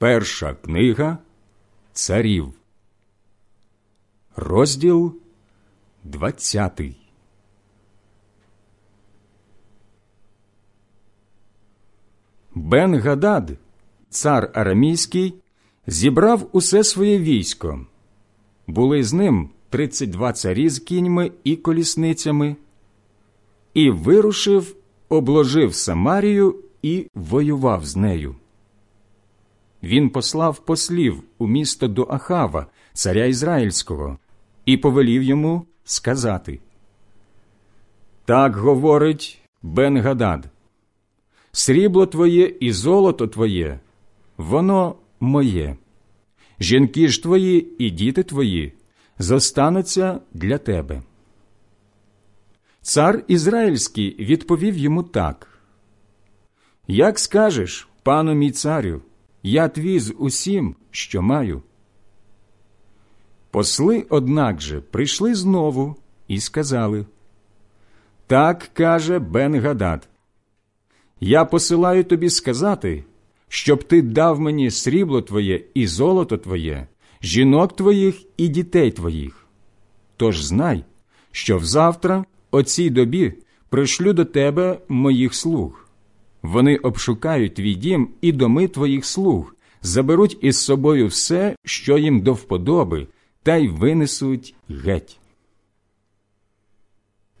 Перша книга царів, розділ двадцятий. Бен Гадад, цар арамійський, зібрав усе своє військо. Були з ним тридцять два царі з кіньми і колісницями, і вирушив, обложив Самарію і воював з нею. Він послав послів у місто до Ахава, царя Ізраїльського, і повелів йому сказати Так говорить Бен Гадад, срібло твоє і золото твоє, воно моє. Жінки ж твої і діти твої зостануться для тебе. Цар Ізраїльський відповів йому так Як скажеш, пану мій царю, я твій з усім, що маю. Посли, однак же, прийшли знову і сказали Так каже Бен Гадад. Я посилаю тобі сказати, щоб ти дав мені срібло твоє і золото твоє, жінок твоїх і дітей твоїх. Тож знай, що взавтра, о цій добі, пришлю до тебе моїх слуг. Вони обшукають твій дім і доми твоїх слуг, заберуть із собою все, що їм до вподоби, та й винесуть геть.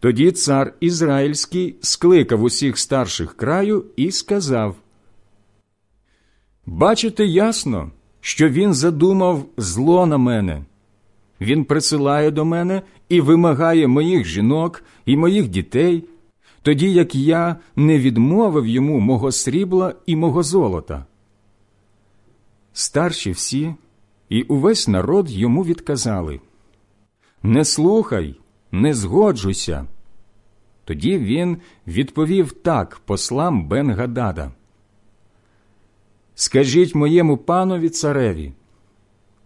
Тоді цар Ізраїльський скликав усіх старших краю і сказав Бачите ясно, що він задумав зло на мене. Він присилає до мене і вимагає моїх жінок і моїх дітей, тоді як я не відмовив йому мого срібла і мого золота. Старші всі і увесь народ йому відказали Не слухай, не згоджуйся. Тоді він відповів так послам Бен Гадада. Скажіть моєму панові цареві,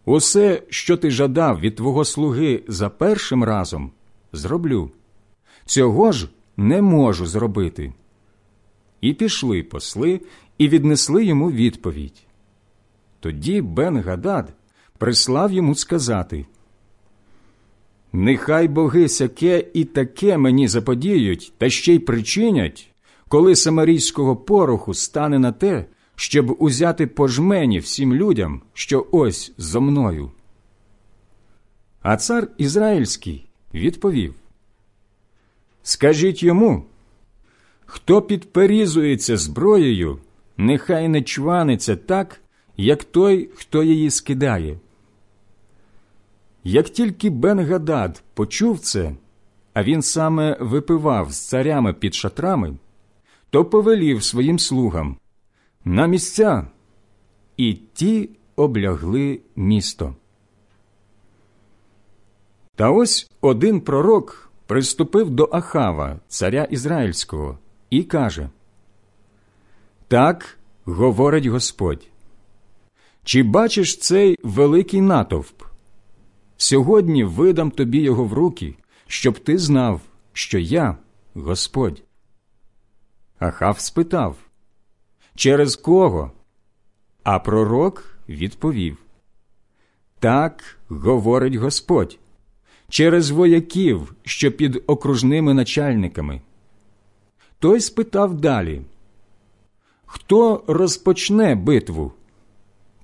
усе, що ти жадав від твого слуги за першим разом, зроблю. Цього ж не можу зробити. І пішли посли і віднесли йому відповідь. Тоді Бен Гадад прислав йому сказати Нехай боги сяке і таке мені заподіють, та ще й причинять, коли самарійського пороху стане на те, щоб узяти пожмені всім людям, що ось зо мною. А цар Ізраїльський відповів Скажіть йому, хто підперізується зброєю, нехай не чваниться так, як той, хто її скидає. Як тільки Бен Гадад почув це, а він саме випивав з царями під шатрами, то повелів своїм слугам на місця, і ті облягли місто. Та ось один пророк приступив до Ахава, царя Ізраїльського, і каже Так говорить Господь. Чи бачиш цей великий натовп? Сьогодні видам тобі його в руки, щоб ти знав, що я Господь. Ахав спитав Через кого? А пророк відповів Так говорить Господь через вояків, що під окружними начальниками. Той спитав далі Хто розпочне битву?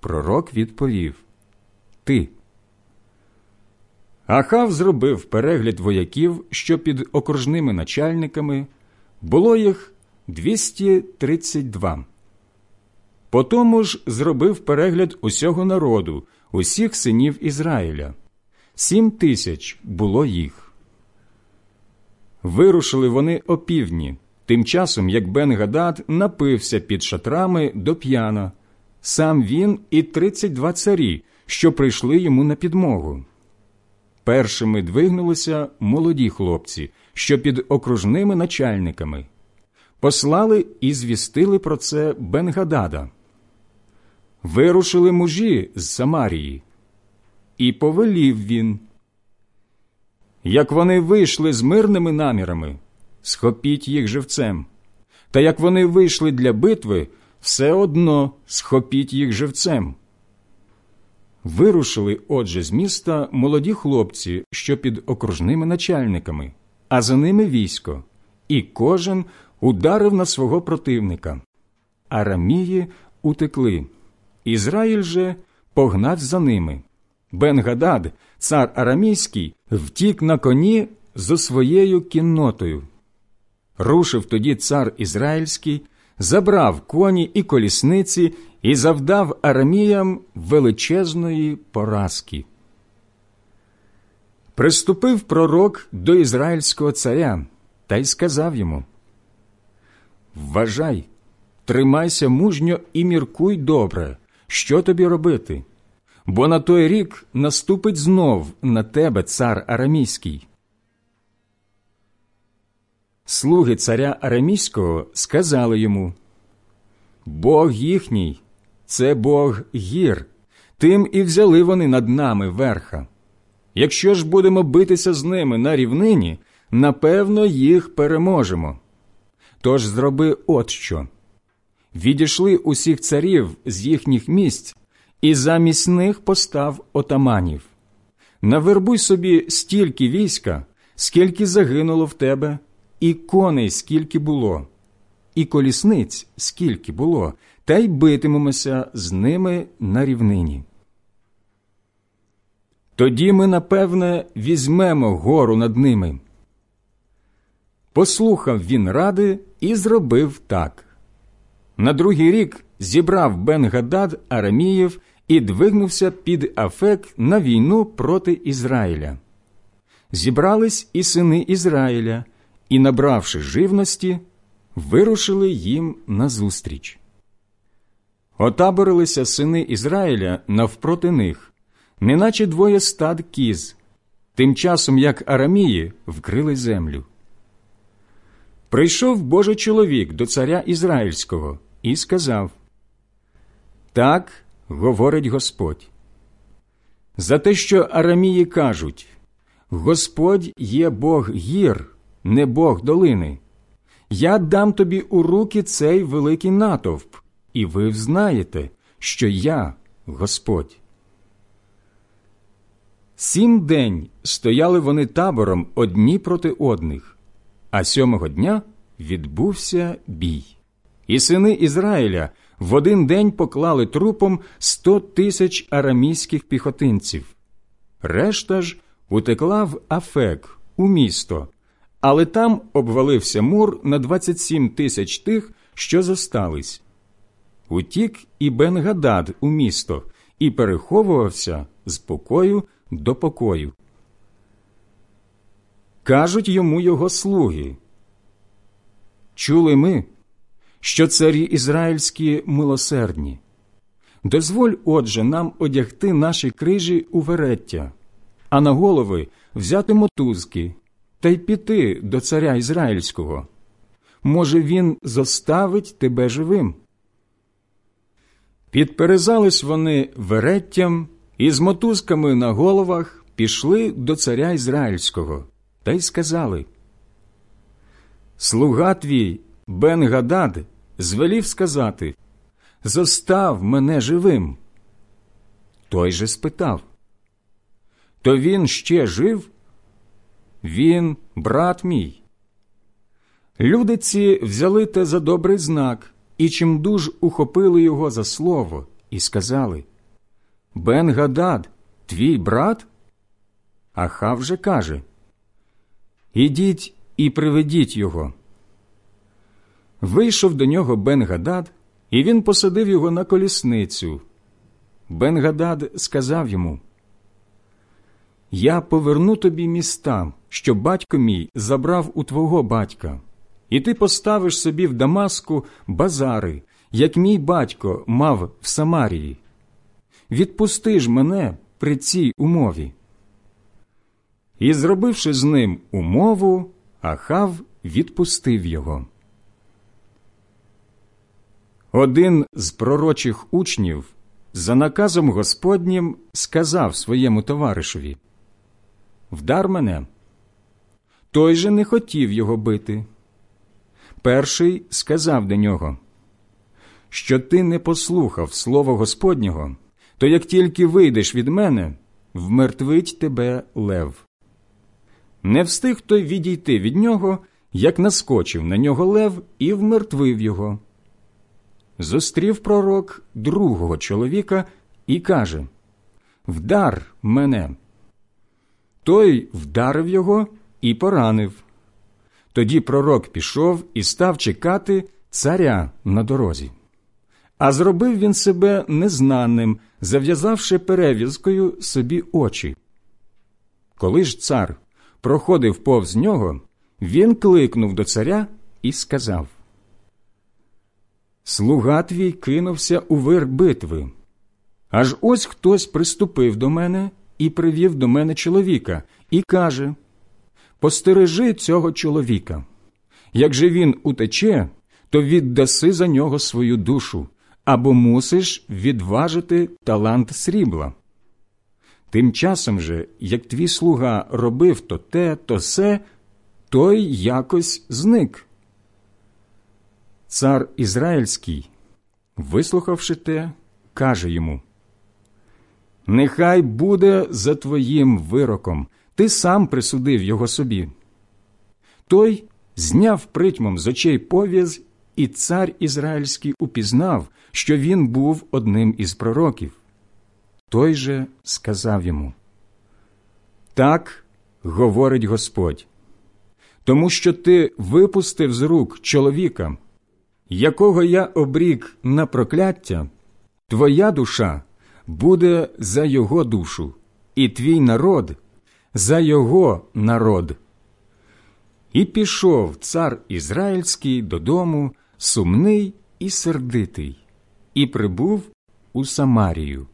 Пророк відповів Ти. Ахав зробив перегляд вояків, що під окружними начальниками було їх 232. Потому ж зробив перегляд усього народу, усіх синів Ізраїля сім тисяч було їх. Вирушили вони опівдні, тим часом як Бен Гадад напився під шатрами до п'яна, сам він і тридцять два царі, що прийшли йому на підмогу. Першими двигнулися молоді хлопці, що під окружними начальниками. Послали і звістили про це Бенгадада. Вирушили мужі з Самарії, і повелів він. Як вони вийшли з мирними намірами, схопіть їх живцем, та як вони вийшли для битви, все одно схопіть їх живцем. Вирушили, отже, з міста молоді хлопці, що під окружними начальниками, а за ними військо, і кожен ударив на свого противника. Арамії утекли. Ізраїль же погнав за ними. Бен-Гадад, цар Арамійський, втік на коні зо своєю кіннотою. Рушив тоді цар Ізраїльський, забрав коні і колісниці і завдав араміям величезної поразки. Приступив пророк до ізраїльського царя та й сказав йому Вважай, тримайся мужньо і міркуй добре, що тобі робити, бо на той рік наступить знов на тебе цар Арамійський. Слуги царя Арамійського сказали йому Бог їхній, це Бог гір, тим і взяли вони над нами верха. Якщо ж будемо битися з ними на рівнині, напевно, їх переможемо. Тож зроби от що. Відійшли усіх царів з їхніх місць, і замість них постав отаманів. Навербуй собі стільки війська, скільки загинуло в тебе, і коней скільки було, і колісниць скільки було, та й битимемося з ними на рівнині. Тоді ми, напевне, візьмемо гору над ними. Послухав він ради і зробив так. На другий рік зібрав Бен-Гадад Араміїв і двигнувся під Афек на війну проти Ізраїля. Зібрались і сини Ізраїля, і, набравши живності, вирушили їм назустріч. Отаборилися сини Ізраїля навпроти них, неначе двоє стад кіз, тим часом як Арамії вкрили землю. Прийшов Божий чоловік до царя Ізраїльського і сказав Так говорить Господь. За те, що Арамії кажуть Господь є Бог гір, не Бог долини. Я дам тобі у руки цей великий натовп, і ви взнаєте, що я Господь. Сім день стояли вони табором одні проти одних, а сьомого дня відбувся бій. І сини Ізраїля в один день поклали трупом сто тисяч арамійських піхотинців. Решта ж утекла в Афек у місто, але там обвалився мур на 27 тисяч тих, що зостались. Утік і Бен-Гадад у місто і переховувався з покою до покою. Кажуть йому його слуги. Чули ми, що царі ізраїльські милосердні. Дозволь, отже, нам одягти наші крижі у вереття, а на голови взяти мотузки та й піти до царя Ізраїльського. Може, він зоставить тебе живим. Підперезались вони вереттям і з мотузками на головах пішли до царя Ізраїльського та й сказали Слуга твій Бен Гадад звелів сказати Зостав мене живим. Той же спитав То він ще жив? Він, брат мій. Люди ці взяли те за добрий знак і чимдуж ухопили його за слово і сказали Бен Гадад, твій брат? Ахав же каже Ідіть і приведіть його. Вийшов до нього Бен Гадад, і він посадив його на колісницю. Бен Гадад сказав йому Я поверну тобі міста, що батько мій забрав у твого батька, і ти поставиш собі в Дамаску базари, як мій батько мав в Самарії. Відпусти ж мене при цій умові. І, зробивши з ним умову, Ахав відпустив його. Один з пророчих учнів за наказом Господнім сказав своєму товаришеві Вдар мене. Той же не хотів його бити. Перший сказав до нього, що ти не послухав Слово Господнього, то як тільки вийдеш від мене, вмертвить тебе лев. Не встиг той відійти від нього, як наскочив на нього лев і вмертвив його. Зустрів пророк другого чоловіка і каже Вдар мене. Той вдарив його і поранив. Тоді пророк пішов і став чекати царя на дорозі. А зробив він себе незнаним, зав'язавши перев'язкою собі очі. Коли ж цар проходив повз нього, він кликнув до царя і сказав Слуга твій кинувся у вир битви. Аж ось хтось приступив до мене і привів до мене чоловіка, і каже Постережи цього чоловіка. Як же він утече, то віддаси за нього свою душу або мусиш відважити талант срібла. Тим часом же, як твій слуга робив то те, то се, той якось зник. Цар Ізраїльський, вислухавши те, каже йому Нехай буде за твоїм вироком, ти сам присудив його собі. Той зняв притьмом з очей пов'яз, і цар Ізраїльський упізнав, що він був одним із пророків. Той же сказав йому Так говорить Господь, тому що ти випустив з рук чоловіка, якого я обрік на прокляття, твоя душа буде за його душу, і твій народ за його народ. І пішов цар Ізраїльський додому, сумний і сердитий, і прибув у Самарію.